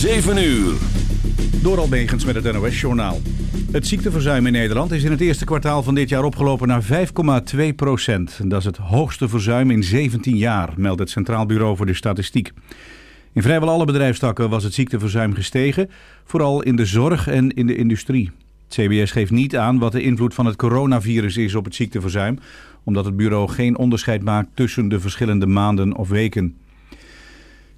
7 uur. Door Albegens met het NOS-journaal. Het ziekteverzuim in Nederland is in het eerste kwartaal van dit jaar opgelopen naar 5,2 procent. Dat is het hoogste verzuim in 17 jaar, meldt het Centraal Bureau voor de Statistiek. In vrijwel alle bedrijfstakken was het ziekteverzuim gestegen, vooral in de zorg en in de industrie. Het CBS geeft niet aan wat de invloed van het coronavirus is op het ziekteverzuim, omdat het bureau geen onderscheid maakt tussen de verschillende maanden of weken.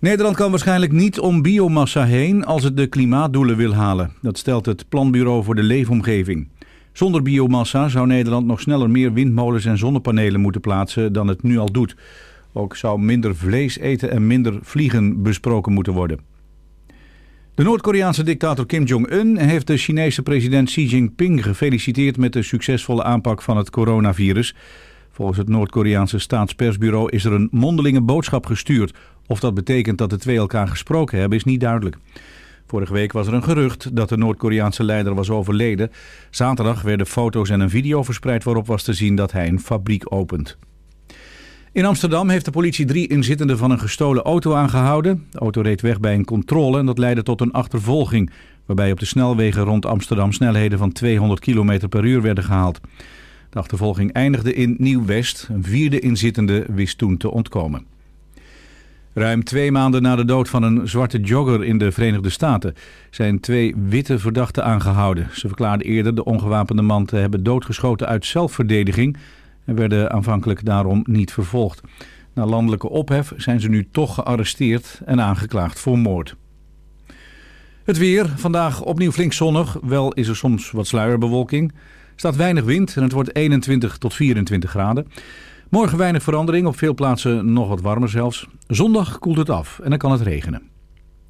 Nederland kan waarschijnlijk niet om biomassa heen als het de klimaatdoelen wil halen. Dat stelt het Planbureau voor de Leefomgeving. Zonder biomassa zou Nederland nog sneller meer windmolens en zonnepanelen moeten plaatsen dan het nu al doet. Ook zou minder vlees eten en minder vliegen besproken moeten worden. De Noord-Koreaanse dictator Kim Jong-un heeft de Chinese president Xi Jinping gefeliciteerd met de succesvolle aanpak van het coronavirus. Volgens het Noord-Koreaanse staatspersbureau is er een mondelinge boodschap gestuurd. Of dat betekent dat de twee elkaar gesproken hebben is niet duidelijk. Vorige week was er een gerucht dat de Noord-Koreaanse leider was overleden. Zaterdag werden foto's en een video verspreid waarop was te zien dat hij een fabriek opent. In Amsterdam heeft de politie drie inzittenden van een gestolen auto aangehouden. De auto reed weg bij een controle en dat leidde tot een achtervolging... waarbij op de snelwegen rond Amsterdam snelheden van 200 km per uur werden gehaald. De achtervolging eindigde in Nieuw-West. Een vierde inzittende wist toen te ontkomen. Ruim twee maanden na de dood van een zwarte jogger in de Verenigde Staten zijn twee witte verdachten aangehouden. Ze verklaarden eerder de ongewapende man te hebben doodgeschoten uit zelfverdediging en werden aanvankelijk daarom niet vervolgd. Na landelijke ophef zijn ze nu toch gearresteerd en aangeklaagd voor moord. Het weer, vandaag opnieuw flink zonnig, wel is er soms wat sluierbewolking. Er staat weinig wind en het wordt 21 tot 24 graden. Morgen weinig verandering, op veel plaatsen nog wat warmer zelfs. Zondag koelt het af en dan kan het regenen.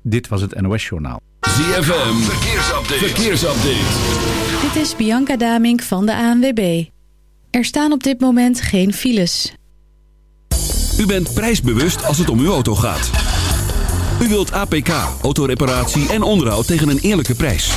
Dit was het NOS Journaal. ZFM, verkeersupdate. verkeersupdate. Dit is Bianca Damink van de ANWB. Er staan op dit moment geen files. U bent prijsbewust als het om uw auto gaat. U wilt APK, autoreparatie en onderhoud tegen een eerlijke prijs.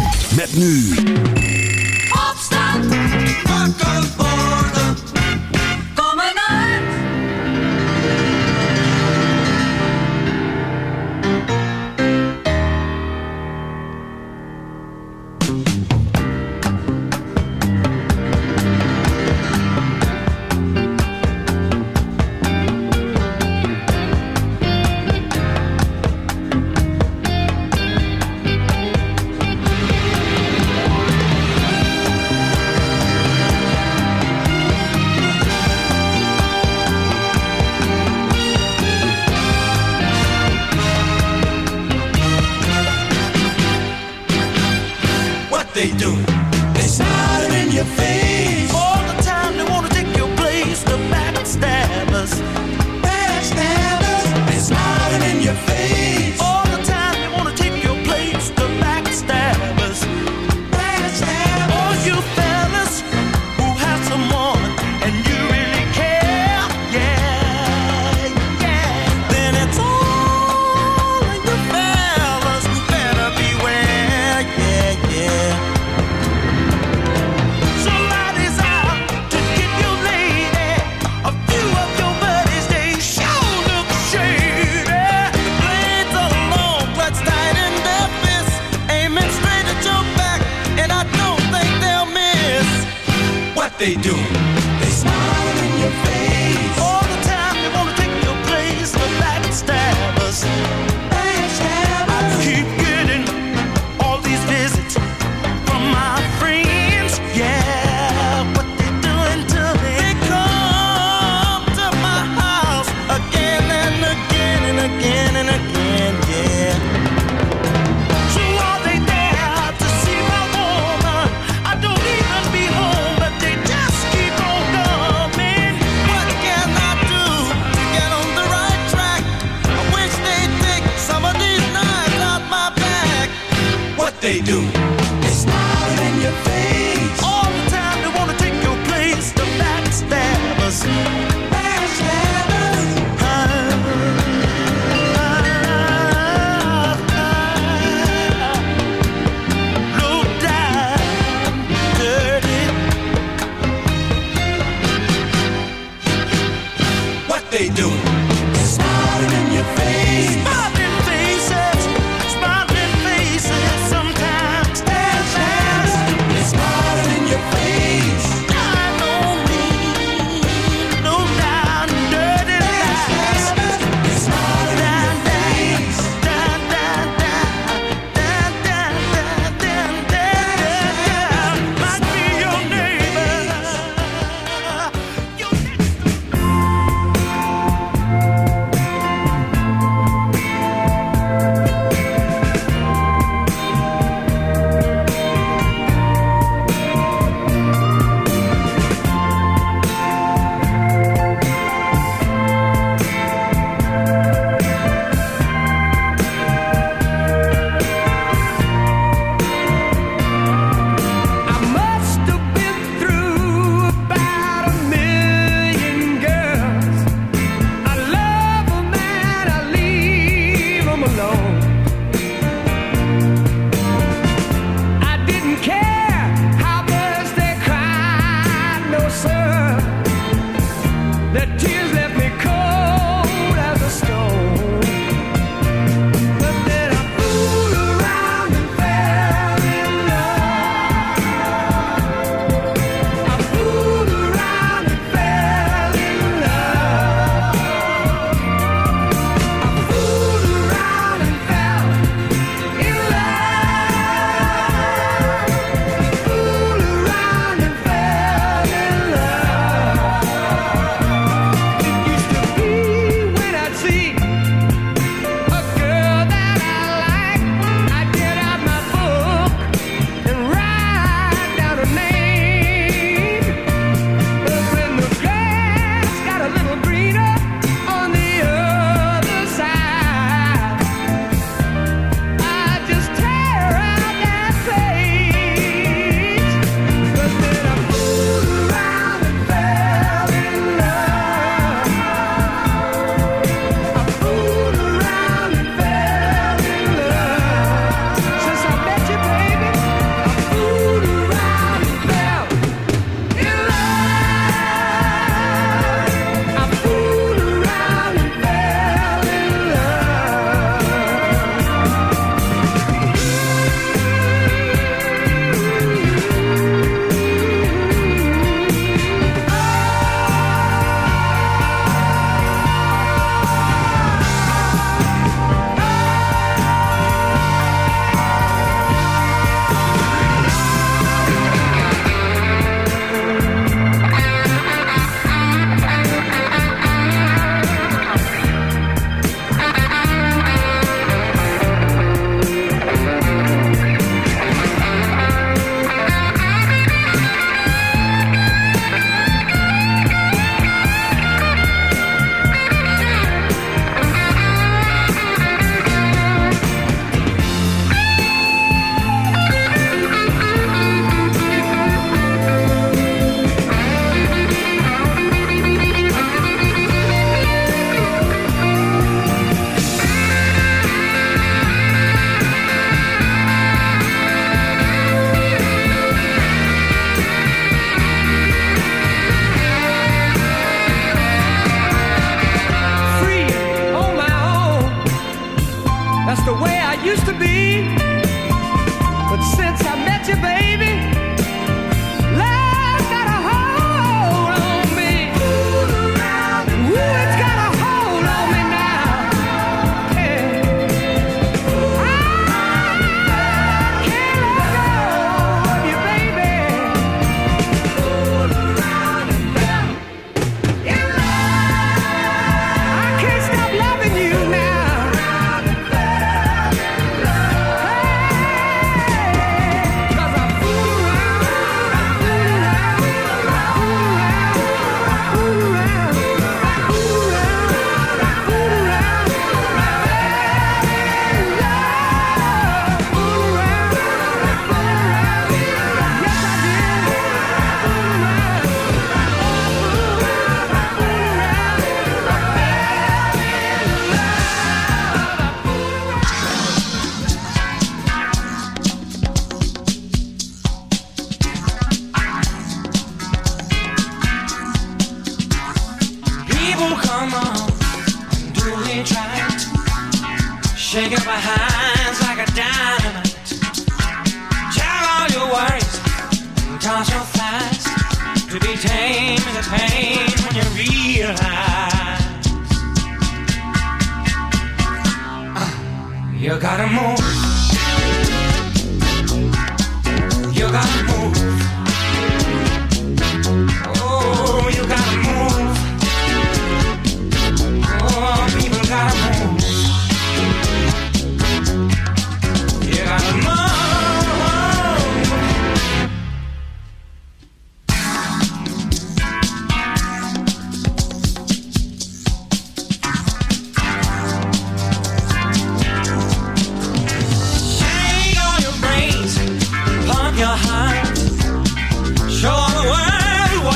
Met nu. Opstand. Wakker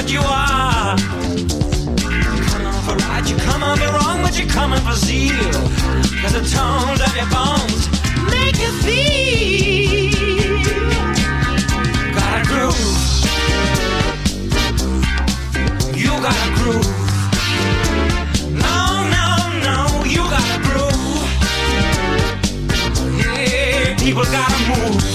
what you are. Coming for right, you're coming for wrong, but you're coming for zeal. Cause the tones of your bones make you feel. Got a groove. You got a groove. people gotta move.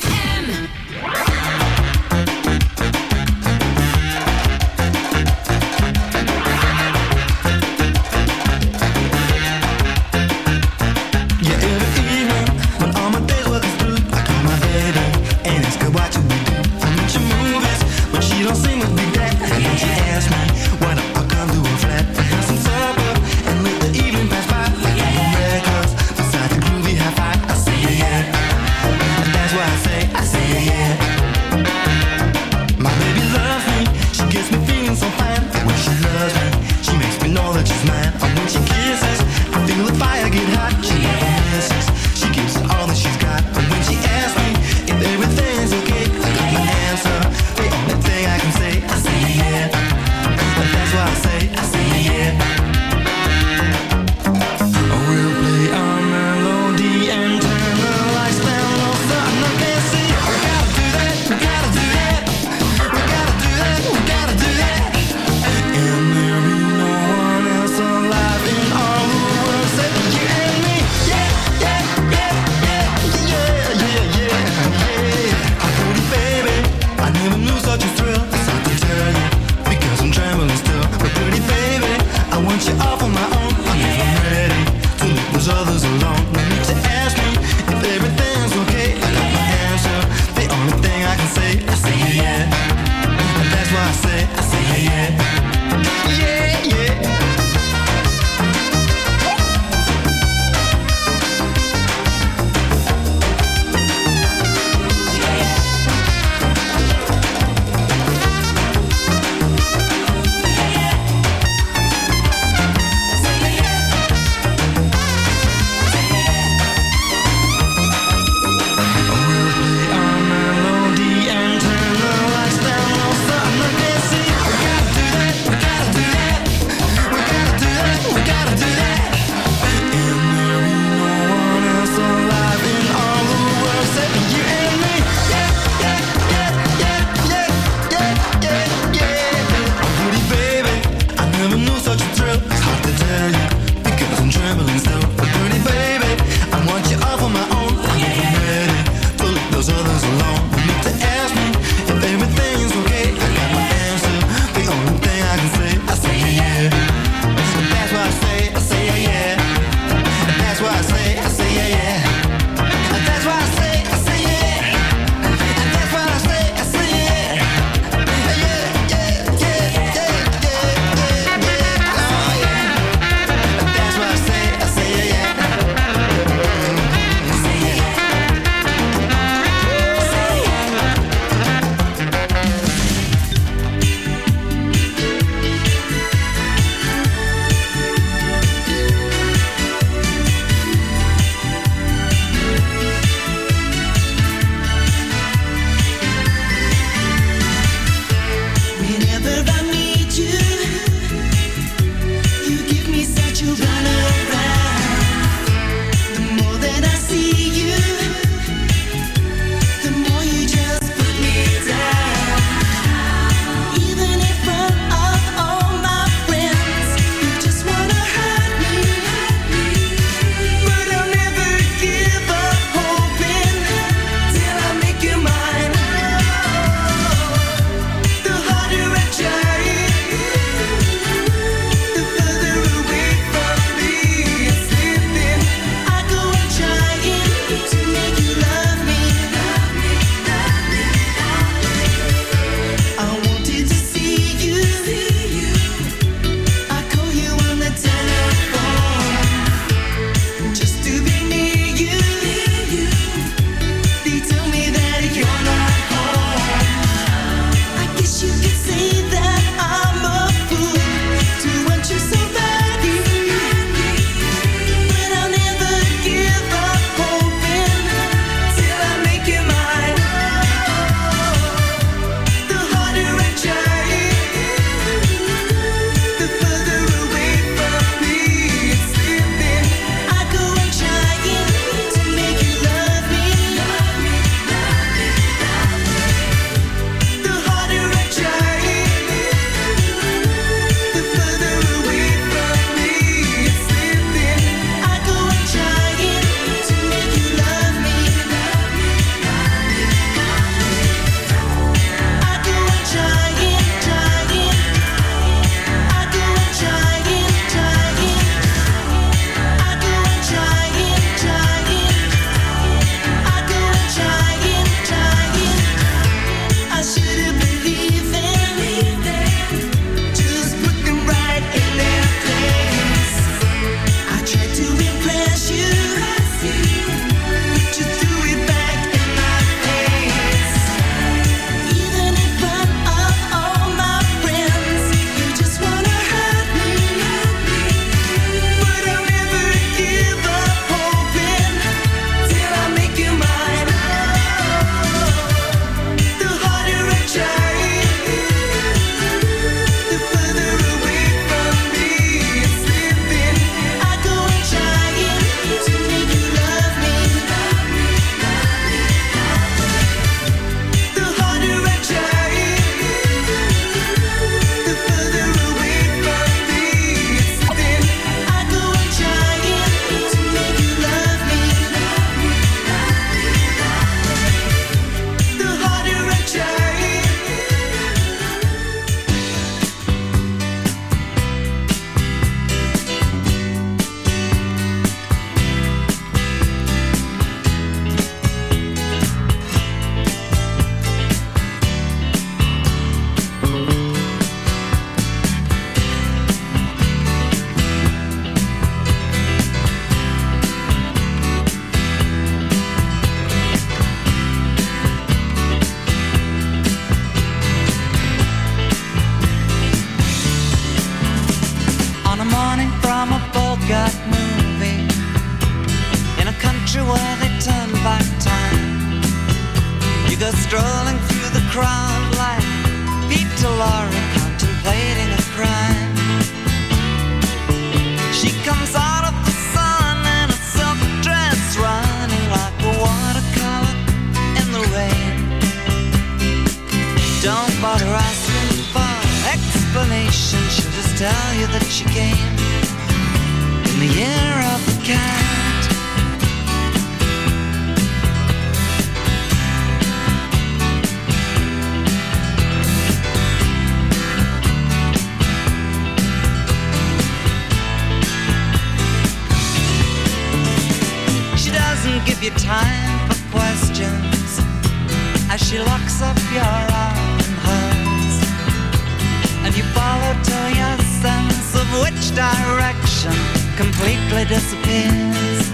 completely disappears.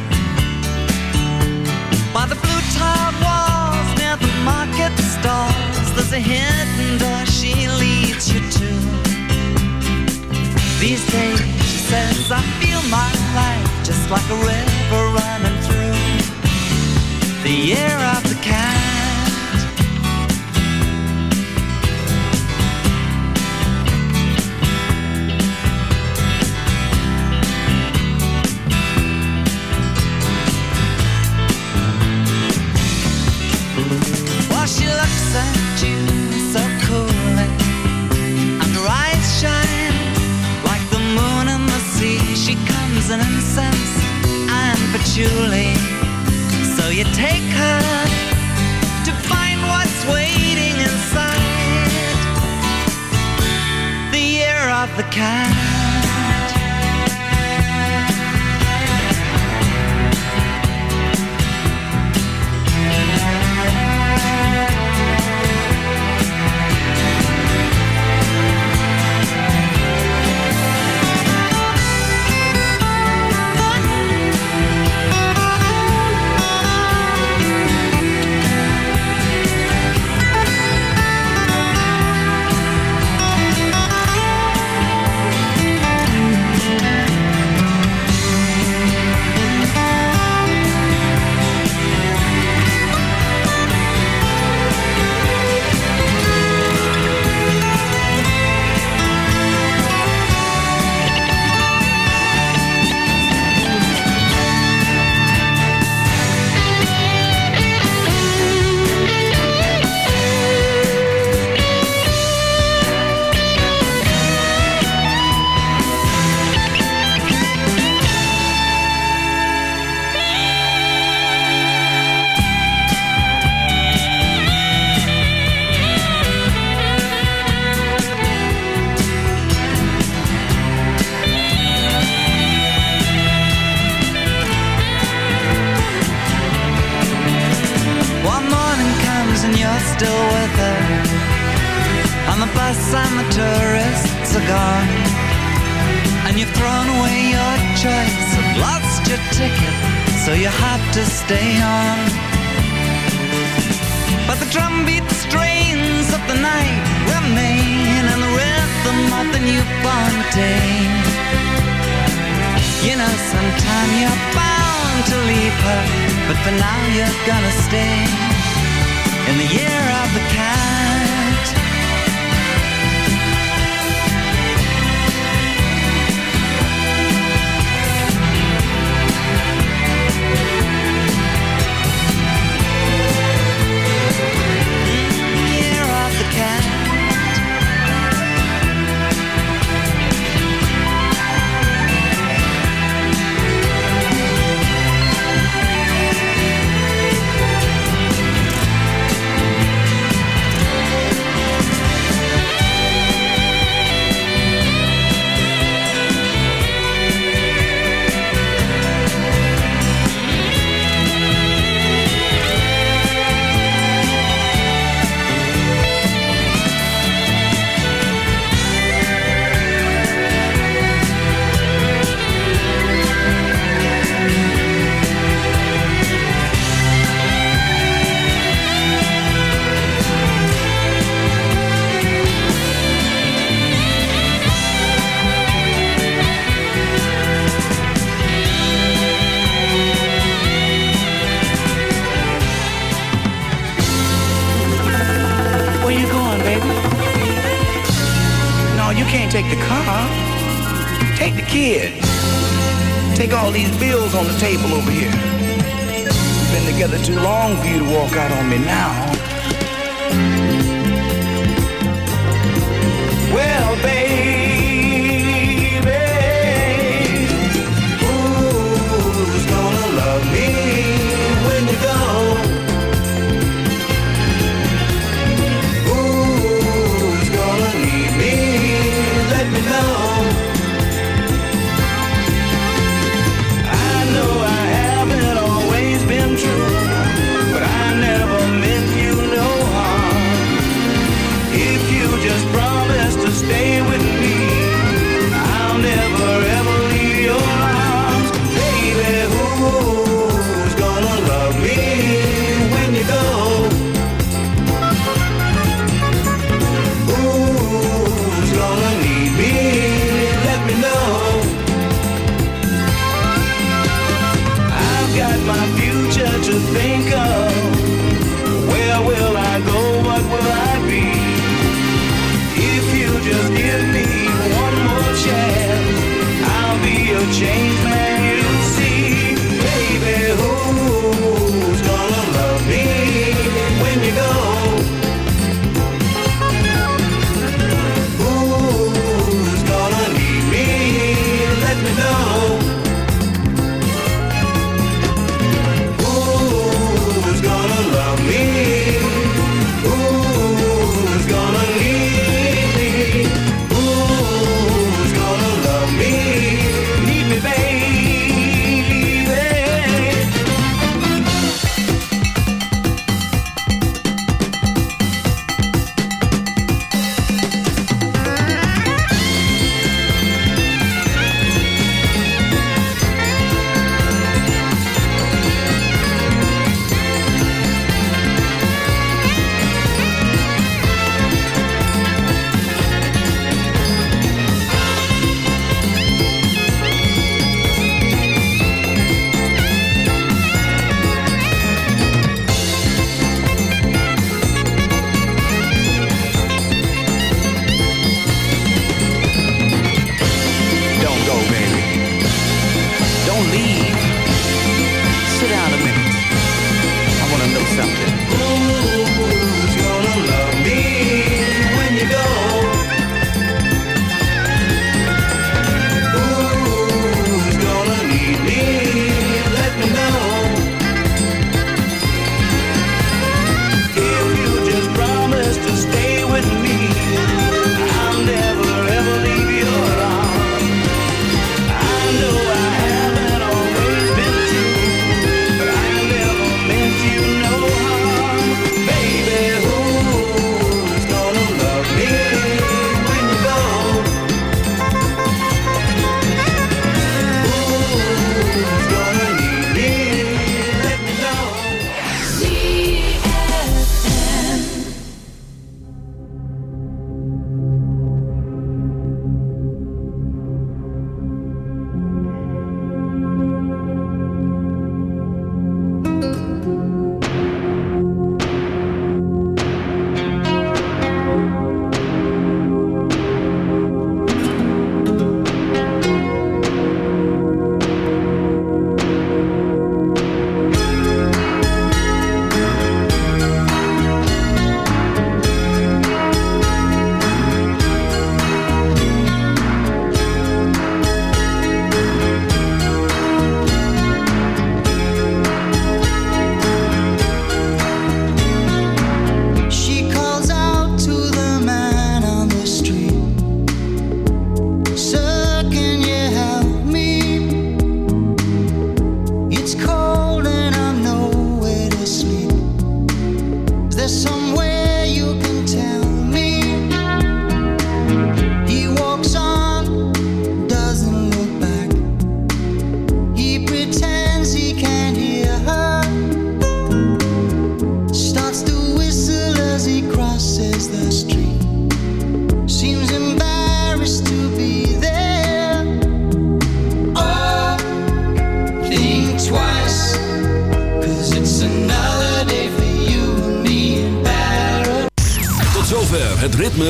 By the blue tile walls near the market stalls, there's a hidden door she leads you to. These days, she says, I feel my life just like a river running through the air.